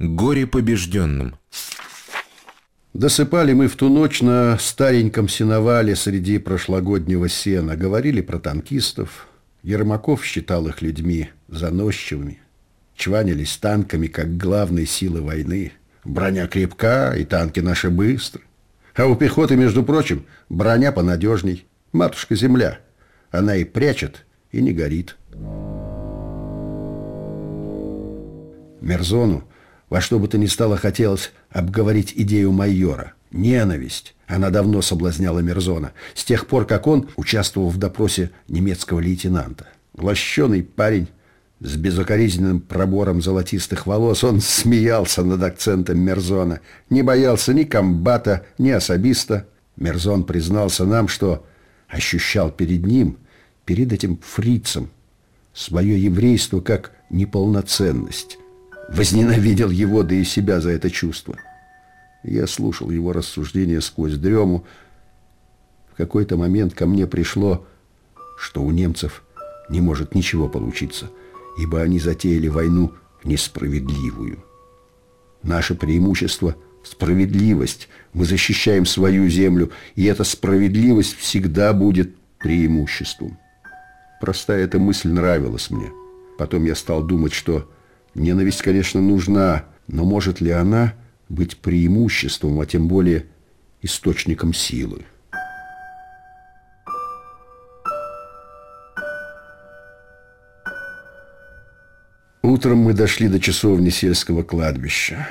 Горе побежденным. Досыпали мы в ту ночь на стареньком сеновале среди прошлогоднего сена. Говорили про танкистов. Ермаков считал их людьми заносчивыми. Чванились танками, как главной силы войны. Броня крепка, и танки наши быстры. А у пехоты, между прочим, броня понадежней. Матушка земля. Она и прячет, и не горит. Мерзону во что бы то ни стало хотелось обговорить идею майора. Ненависть. Она давно соблазняла Мерзона. С тех пор, как он участвовал в допросе немецкого лейтенанта. Лощеный парень с безукоризненным пробором золотистых волос, он смеялся над акцентом Мерзона. Не боялся ни комбата, ни особиста. Мерзон признался нам, что ощущал перед ним, перед этим фрицем, свое еврейство как неполноценность возненавидел его, да и себя за это чувство. Я слушал его рассуждения сквозь дрему. В какой-то момент ко мне пришло, что у немцев не может ничего получиться, ибо они затеяли войну несправедливую. Наше преимущество – справедливость. Мы защищаем свою землю, и эта справедливость всегда будет преимуществом. Простая эта мысль нравилась мне. Потом я стал думать, что Ненависть, конечно, нужна, но может ли она быть преимуществом, а тем более источником силы? Утром мы дошли до часовни сельского кладбища.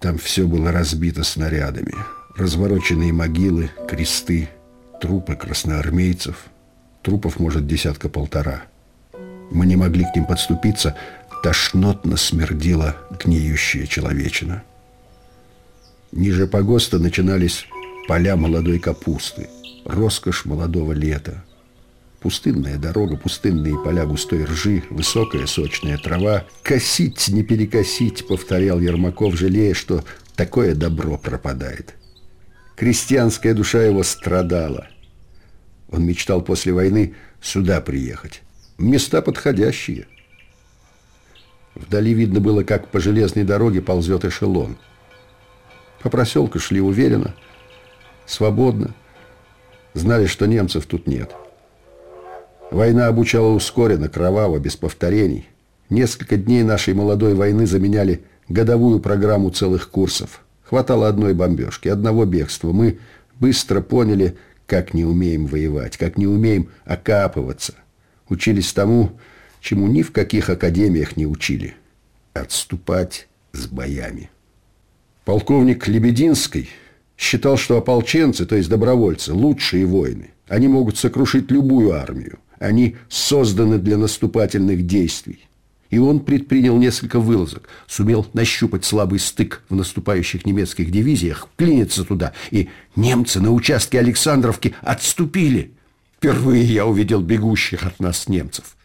Там все было разбито снарядами. Развороченные могилы, кресты, трупы красноармейцев. Трупов, может, десятка-полтора. Мы не могли к ним подступиться, тошнотно смердила гниющая человечина. Ниже погоста начинались поля молодой капусты, роскошь молодого лета. Пустынная дорога, пустынные поля густой ржи, высокая сочная трава. «Косить, не перекосить», — повторял Ермаков, жалея, что такое добро пропадает. Крестьянская душа его страдала. Он мечтал после войны сюда приехать. Места подходящие — Вдали видно было, как по железной дороге ползет эшелон. По проселку шли уверенно, свободно. Знали, что немцев тут нет. Война обучала ускоренно, кроваво, без повторений. Несколько дней нашей молодой войны заменяли годовую программу целых курсов. Хватало одной бомбежки, одного бегства. Мы быстро поняли, как не умеем воевать, как не умеем окапываться. Учились тому, чему ни в каких академиях не учили – отступать с боями. Полковник Лебединский считал, что ополченцы, то есть добровольцы, лучшие воины. Они могут сокрушить любую армию. Они созданы для наступательных действий. И он предпринял несколько вылазок, сумел нащупать слабый стык в наступающих немецких дивизиях, клиниться туда, и немцы на участке Александровки отступили. Впервые я увидел бегущих от нас немцев.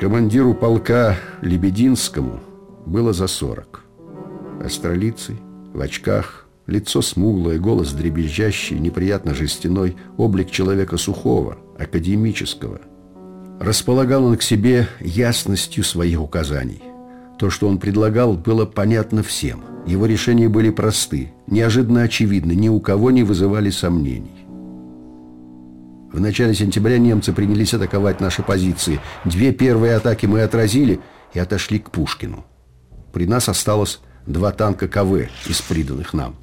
Командиру полка Лебединскому было за сорок. Астролицей, в очках, лицо смуглое, голос дребезжащий, неприятно жестяной, облик человека сухого, академического. Располагал он к себе ясностью своих указаний. То, что он предлагал, было понятно всем. Его решения были просты, неожиданно очевидны, ни у кого не вызывали сомнений. В начале сентября немцы принялись атаковать наши позиции. Две первые атаки мы отразили и отошли к Пушкину. При нас осталось два танка КВ из приданных нам.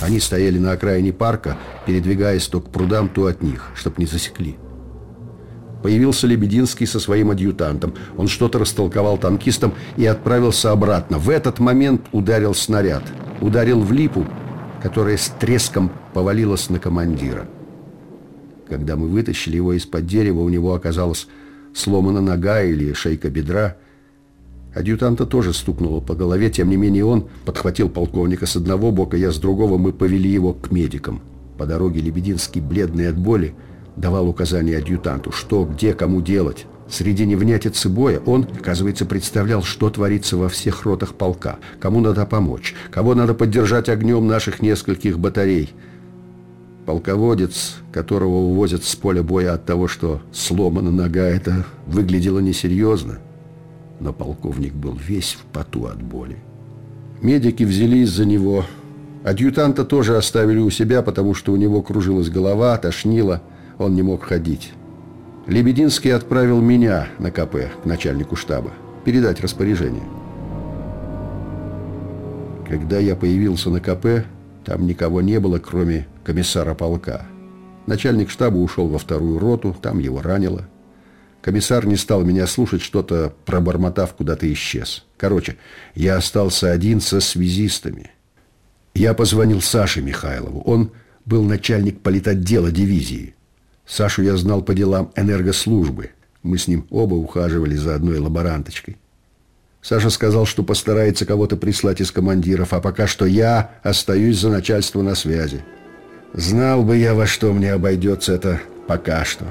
Они стояли на окраине парка, передвигаясь то к прудам, то от них, чтоб не засекли. Появился Лебединский со своим адъютантом. Он что-то растолковал танкистам и отправился обратно. В этот момент ударил снаряд. Ударил в липу, которая с треском повалилась на командира. Когда мы вытащили его из-под дерева, у него оказалась сломана нога или шейка бедра. Адъютанта тоже стукнуло по голове, тем не менее он подхватил полковника с одного бока, я с другого, мы повели его к медикам. По дороге Лебединский, бледный от боли, давал указания адъютанту, что, где, кому делать. Среди невнятицы боя он, оказывается, представлял, что творится во всех ротах полка, кому надо помочь, кого надо поддержать огнем наших нескольких батарей – Полководец, которого увозят с поля боя от того, что сломана нога, это выглядело несерьезно. Но полковник был весь в поту от боли. Медики взялись за него. Адъютанта тоже оставили у себя, потому что у него кружилась голова, тошнило, он не мог ходить. Лебединский отправил меня на КП к начальнику штаба передать распоряжение. Когда я появился на КП, там никого не было, кроме комиссара полка. Начальник штаба ушел во вторую роту, там его ранило. Комиссар не стал меня слушать, что-то пробормотав, куда-то исчез. Короче, я остался один со связистами. Я позвонил Саше Михайлову. Он был начальник политотдела дивизии. Сашу я знал по делам энергослужбы. Мы с ним оба ухаживали за одной лаборанточкой. Саша сказал, что постарается кого-то прислать из командиров, а пока что я остаюсь за начальство на связи. Знал бы я, во что мне обойдется это пока что.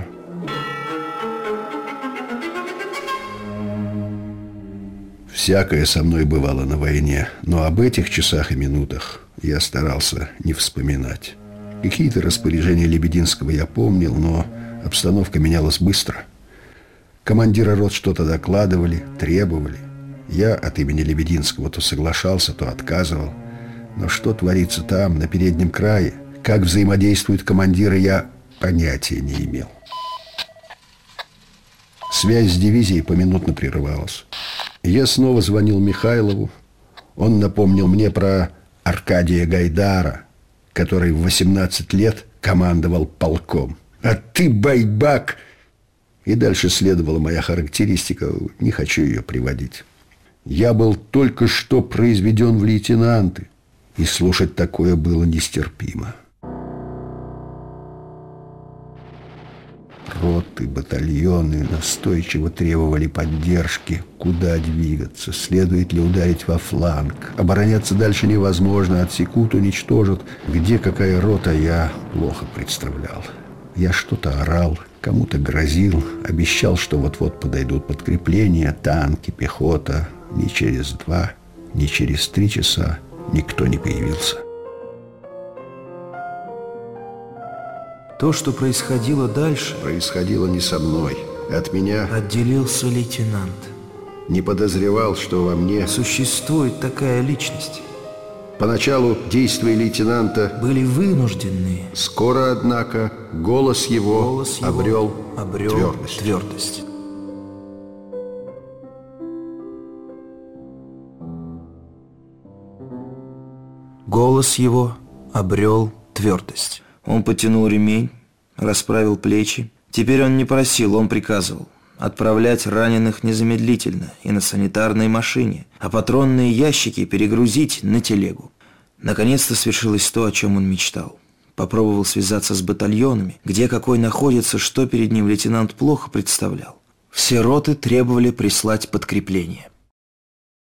Всякое со мной бывало на войне, но об этих часах и минутах я старался не вспоминать. Какие-то распоряжения Лебединского я помнил, но обстановка менялась быстро. Командиры рот что-то докладывали, требовали. Я от имени Лебединского то соглашался, то отказывал. Но что творится там, на переднем крае, как взаимодействуют командиры, я понятия не имел. Связь с дивизией поминутно прерывалась. Я снова звонил Михайлову. Он напомнил мне про Аркадия Гайдара, который в 18 лет командовал полком. «А ты, байбак!» И дальше следовала моя характеристика. Не хочу ее приводить. Я был только что произведен в лейтенанты, и слушать такое было нестерпимо. Роты, батальоны настойчиво требовали поддержки. Куда двигаться? Следует ли ударить во фланг? Обороняться дальше невозможно. Отсекут, уничтожат. Где какая рота, я плохо представлял. Я что-то орал, кому-то грозил, обещал, что вот-вот подойдут подкрепления, танки, пехота, ни через два, ни через три часа никто не появился. То, что происходило дальше... Происходило не со мной. От меня... Отделился лейтенант. Не подозревал, что во мне... Существует такая личность. Поначалу действия лейтенанта были вынужденные. Скоро, однако, голос его, голос его обрел, обрел твердость. твердость. Голос его обрел твердость. Он потянул ремень, расправил плечи. Теперь он не просил, он приказывал. Отправлять раненых незамедлительно и на санитарной машине, а патронные ящики перегрузить на телегу. Наконец-то свершилось то, о чем он мечтал. Попробовал связаться с батальонами, где какой находится, что перед ним лейтенант плохо представлял. Все роты требовали прислать подкрепление.